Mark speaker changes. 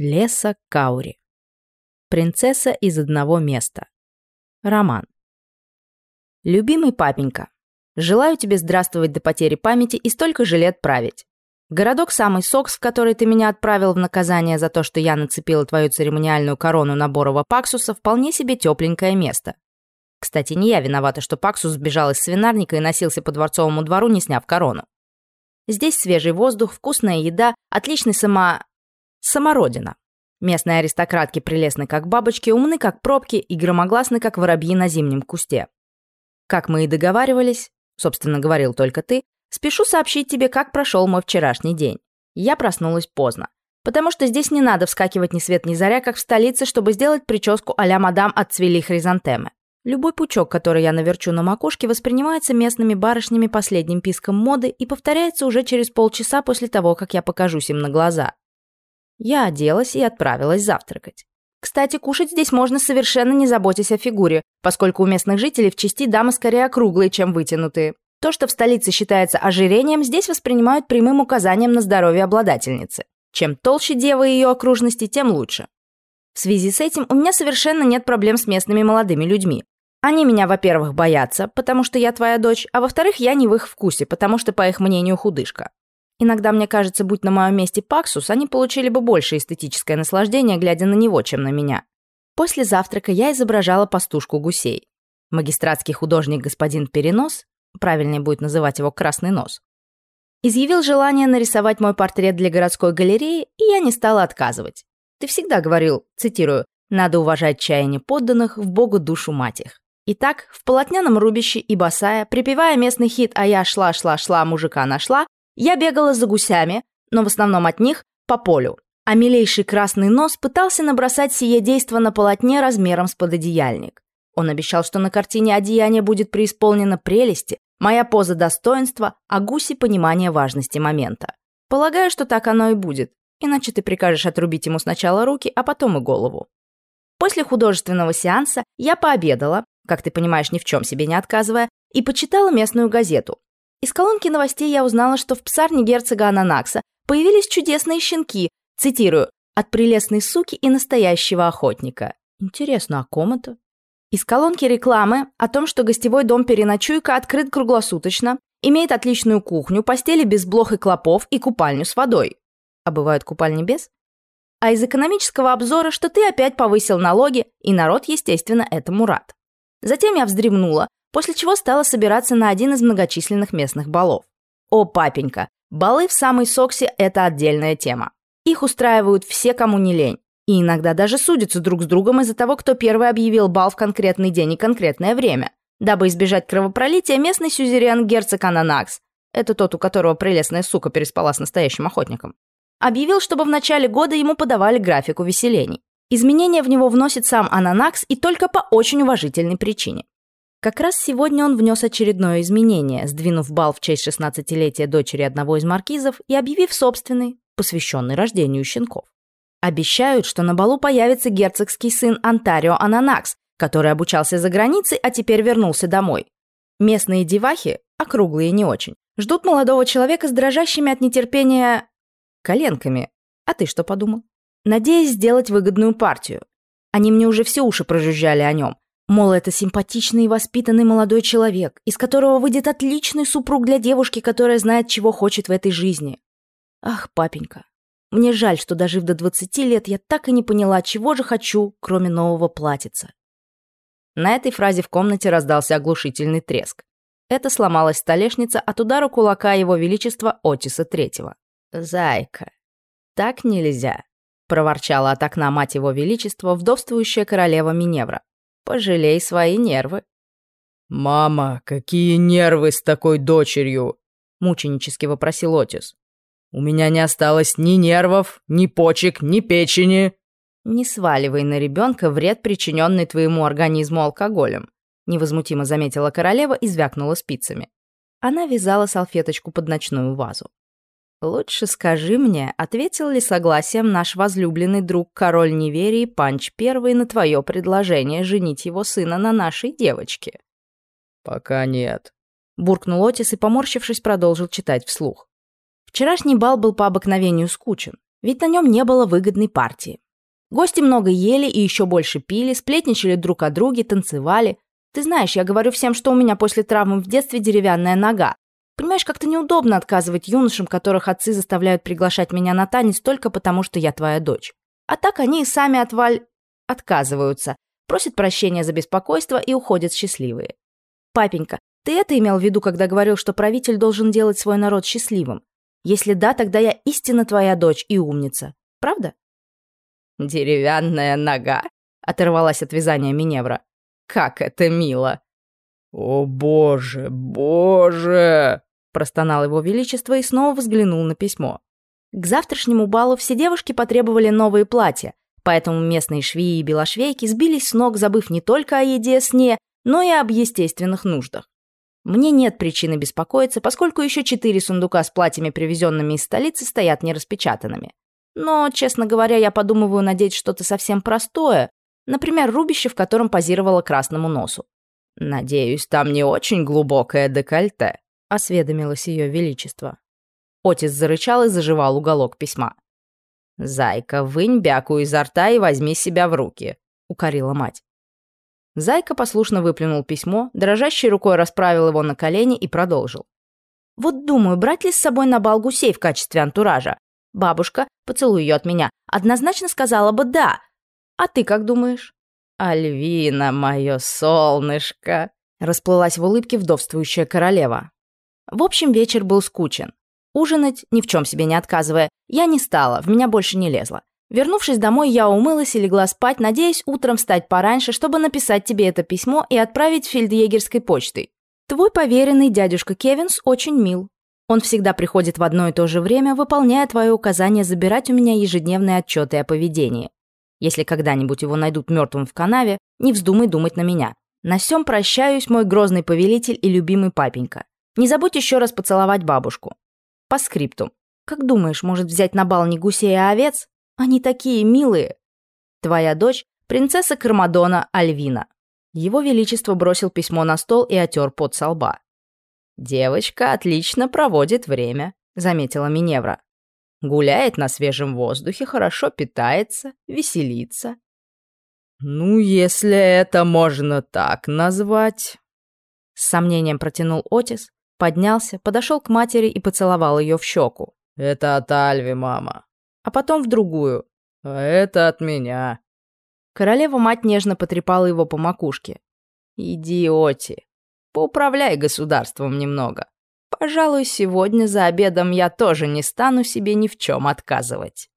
Speaker 1: Леса Каури. Принцесса из одного места. Роман. Любимый папенька, желаю тебе здравствовать до потери памяти и столько же лет править. Городок самый Сокс, в который ты меня отправил в наказание за то, что я нацепила твою церемониальную корону наборова Паксуса, вполне себе тепленькое место. Кстати, не я виновата, что Паксус сбежал из свинарника и носился по дворцовому двору, не сняв корону. Здесь свежий воздух, вкусная еда, отличный сама... самородина. Местные аристократки прелестны, как бабочки, умны, как пробки и громогласны, как воробьи на зимнем кусте. Как мы и договаривались, собственно, говорил только ты, спешу сообщить тебе, как прошел мой вчерашний день. Я проснулась поздно. Потому что здесь не надо вскакивать ни свет ни заря, как в столице, чтобы сделать прическу а-ля мадам отцвели хризантемы. Любой пучок, который я наверчу на макушке, воспринимается местными барышнями последним писком моды и повторяется уже через полчаса после того, как я покажусь им на глаза. Я оделась и отправилась завтракать. Кстати, кушать здесь можно совершенно не заботясь о фигуре, поскольку у местных жителей в части дамы скорее округлые, чем вытянутые. То, что в столице считается ожирением, здесь воспринимают прямым указанием на здоровье обладательницы. Чем толще дева и ее окружности, тем лучше. В связи с этим у меня совершенно нет проблем с местными молодыми людьми. Они меня, во-первых, боятся, потому что я твоя дочь, а во-вторых, я не в их вкусе, потому что, по их мнению, худышка. Иногда мне кажется, будь на моем месте Паксус, они получили бы больше эстетическое наслаждение, глядя на него, чем на меня. После завтрака я изображала пастушку гусей. Магистратский художник господин Перенос, правильнее будет называть его Красный Нос, изъявил желание нарисовать мой портрет для городской галереи, и я не стала отказывать. Ты всегда говорил, цитирую, «надо уважать чаяние подданных, в Богу душу мать их». Итак, в полотняном рубище и босая, припевая местный хит «А я шла-шла-шла, мужика нашла», я бегала за гусями, но в основном от них, по полю. А милейший красный нос пытался набросать сие действо на полотне размером с пододеяльник. Он обещал, что на картине одеяние будет преисполнено прелести, моя поза достоинства, а гуси – понимание важности момента. Полагаю, что так оно и будет, иначе ты прикажешь отрубить ему сначала руки, а потом и голову. После художественного сеанса я пообедала, как ты понимаешь, ни в чем себе не отказывая, и почитала местную газету. Из колонки новостей я узнала, что в псарне герцога Ананакса появились чудесные щенки, цитирую, «от прелестной суки и настоящего охотника». Интересно, о ком это? Из колонки рекламы о том, что гостевой дом «Переночуйка» открыт круглосуточно, имеет отличную кухню, постели без блох и клопов и купальню с водой. А бывают купальни без? А из экономического обзора, что ты опять повысил налоги, и народ, естественно, этому рад. Затем я вздремнула, после чего стала собираться на один из многочисленных местных балов. О, папенька, балы в самой Соксе – это отдельная тема. Их устраивают все, кому не лень. И иногда даже судятся друг с другом из-за того, кто первый объявил бал в конкретный день и конкретное время. Дабы избежать кровопролития, местный сюзерен герцог Ананакс – это тот, у которого прелестная сука переспала с настоящим охотником – объявил, чтобы в начале года ему подавали график увеселений. Изменения в него вносит сам Ананакс и только по очень уважительной причине. Как раз сегодня он внес очередное изменение, сдвинув бал в честь 16-летия дочери одного из маркизов и объявив собственный, посвященный рождению щенков. Обещают, что на балу появится герцогский сын Антарио Ананакс, который обучался за границей, а теперь вернулся домой. Местные девахи, округлые не очень, ждут молодого человека с дрожащими от нетерпения коленками. А ты что подумал? надеясь сделать выгодную партию. Они мне уже все уши прожужжали о нем. Мол, это симпатичный и воспитанный молодой человек, из которого выйдет отличный супруг для девушки, которая знает, чего хочет в этой жизни. Ах, папенька, мне жаль, что дожив до 20 лет, я так и не поняла, чего же хочу, кроме нового платьица. На этой фразе в комнате раздался оглушительный треск. Это сломалась столешница от удара кулака его величества Отиса Третьего. «Зайка, так нельзя», проворчала от окна мать его величества, вдовствующая королева Миневра. «Пожалей свои нервы».
Speaker 2: «Мама, какие нервы с такой дочерью?» — мученически вопросил Отис. «У меня не осталось ни нервов, ни почек, ни печени».
Speaker 1: «Не сваливай на ребенка вред, причиненный твоему организму алкоголем», — невозмутимо заметила королева и звякнула спицами. Она вязала салфеточку под ночную вазу. «Лучше скажи мне, ответил ли согласием наш возлюбленный друг король Неверии Панч Первый на твое предложение женить его сына на нашей девочке?»
Speaker 2: «Пока нет», —
Speaker 1: буркнул Отис и, поморщившись, продолжил читать вслух. Вчерашний бал был по обыкновению скучен. ведь на нем не было выгодной партии. Гости много ели и еще больше пили, сплетничали друг о друге, танцевали. Ты знаешь, я говорю всем, что у меня после травмы в детстве деревянная нога. Понимаешь, как-то неудобно отказывать юношам, которых отцы заставляют приглашать меня на танец только потому, что я твоя дочь. А так они и сами отваль... отказываются, просят прощения за беспокойство и уходят счастливые. Папенька, ты это имел в виду, когда говорил, что правитель должен делать свой народ счастливым? Если да, тогда я истинно твоя дочь и умница. Правда?
Speaker 2: «Деревянная нога?» — оторвалась от вязания Миневра. «Как это мило!» «О боже, боже!» — простонал его величество и снова взглянул на письмо.
Speaker 1: К завтрашнему балу все девушки потребовали новые платья, поэтому местные швеи и белошвейки сбились с ног, забыв не только о еде, сне, но и об естественных нуждах. Мне нет причины беспокоиться, поскольку еще четыре сундука с платьями, привезенными из столицы, стоят нераспечатанными. Но, честно говоря, я подумываю надеть что-то совсем простое, например, рубище, в котором позировала красному носу.
Speaker 2: «Надеюсь, там не очень глубокое декольте», — осведомилось ее величество.
Speaker 1: Отис зарычал и заживал уголок письма.
Speaker 2: «Зайка, вынь бяку изо рта и возьми себя в руки», — укорила мать.
Speaker 1: Зайка послушно выплюнул письмо, дрожащей рукой расправил его на колени и продолжил. «Вот думаю, брать ли с собой на бал гусей в качестве антуража? Бабушка, поцелуй ее от меня, однозначно сказала бы «да». А ты как думаешь?»
Speaker 2: «Альвина, мое солнышко!» Расплылась в улыбке вдовствующая королева.
Speaker 1: В общем, вечер был скучен. Ужинать, ни в чем себе не отказывая, я не стала, в меня больше не лезло. Вернувшись домой, я умылась и легла спать, надеясь утром встать пораньше, чтобы написать тебе это письмо и отправить фельдъегерской почтой. Твой поверенный дядюшка Кевинс очень мил. Он всегда приходит в одно и то же время, выполняя твое указание забирать у меня ежедневные отчеты о поведении. Если когда-нибудь его найдут мертвым в канаве, не вздумай думать на меня. На всем прощаюсь, мой грозный повелитель и любимый папенька. Не забудь еще раз поцеловать бабушку. По скрипту. Как думаешь, может взять на бал не гусей, а овец? Они такие милые. Твоя дочь — принцесса Кармадона Альвина». Его Величество бросил письмо на стол и отер пот со лба.
Speaker 2: «Девочка отлично проводит время», — заметила Миневра. «Гуляет на свежем воздухе, хорошо питается, веселится». «Ну, если это можно так назвать...»
Speaker 1: С сомнением протянул Отис, поднялся, подошел к матери и поцеловал ее в щеку.
Speaker 2: «Это от Альви, мама
Speaker 1: а потом в другую.
Speaker 2: «А это от меня».
Speaker 1: Королева-мать нежно потрепала его по макушке.
Speaker 2: «Идиоти, поуправляй государством немного. Пожалуй, сегодня за обедом я тоже не стану себе ни в чем отказывать».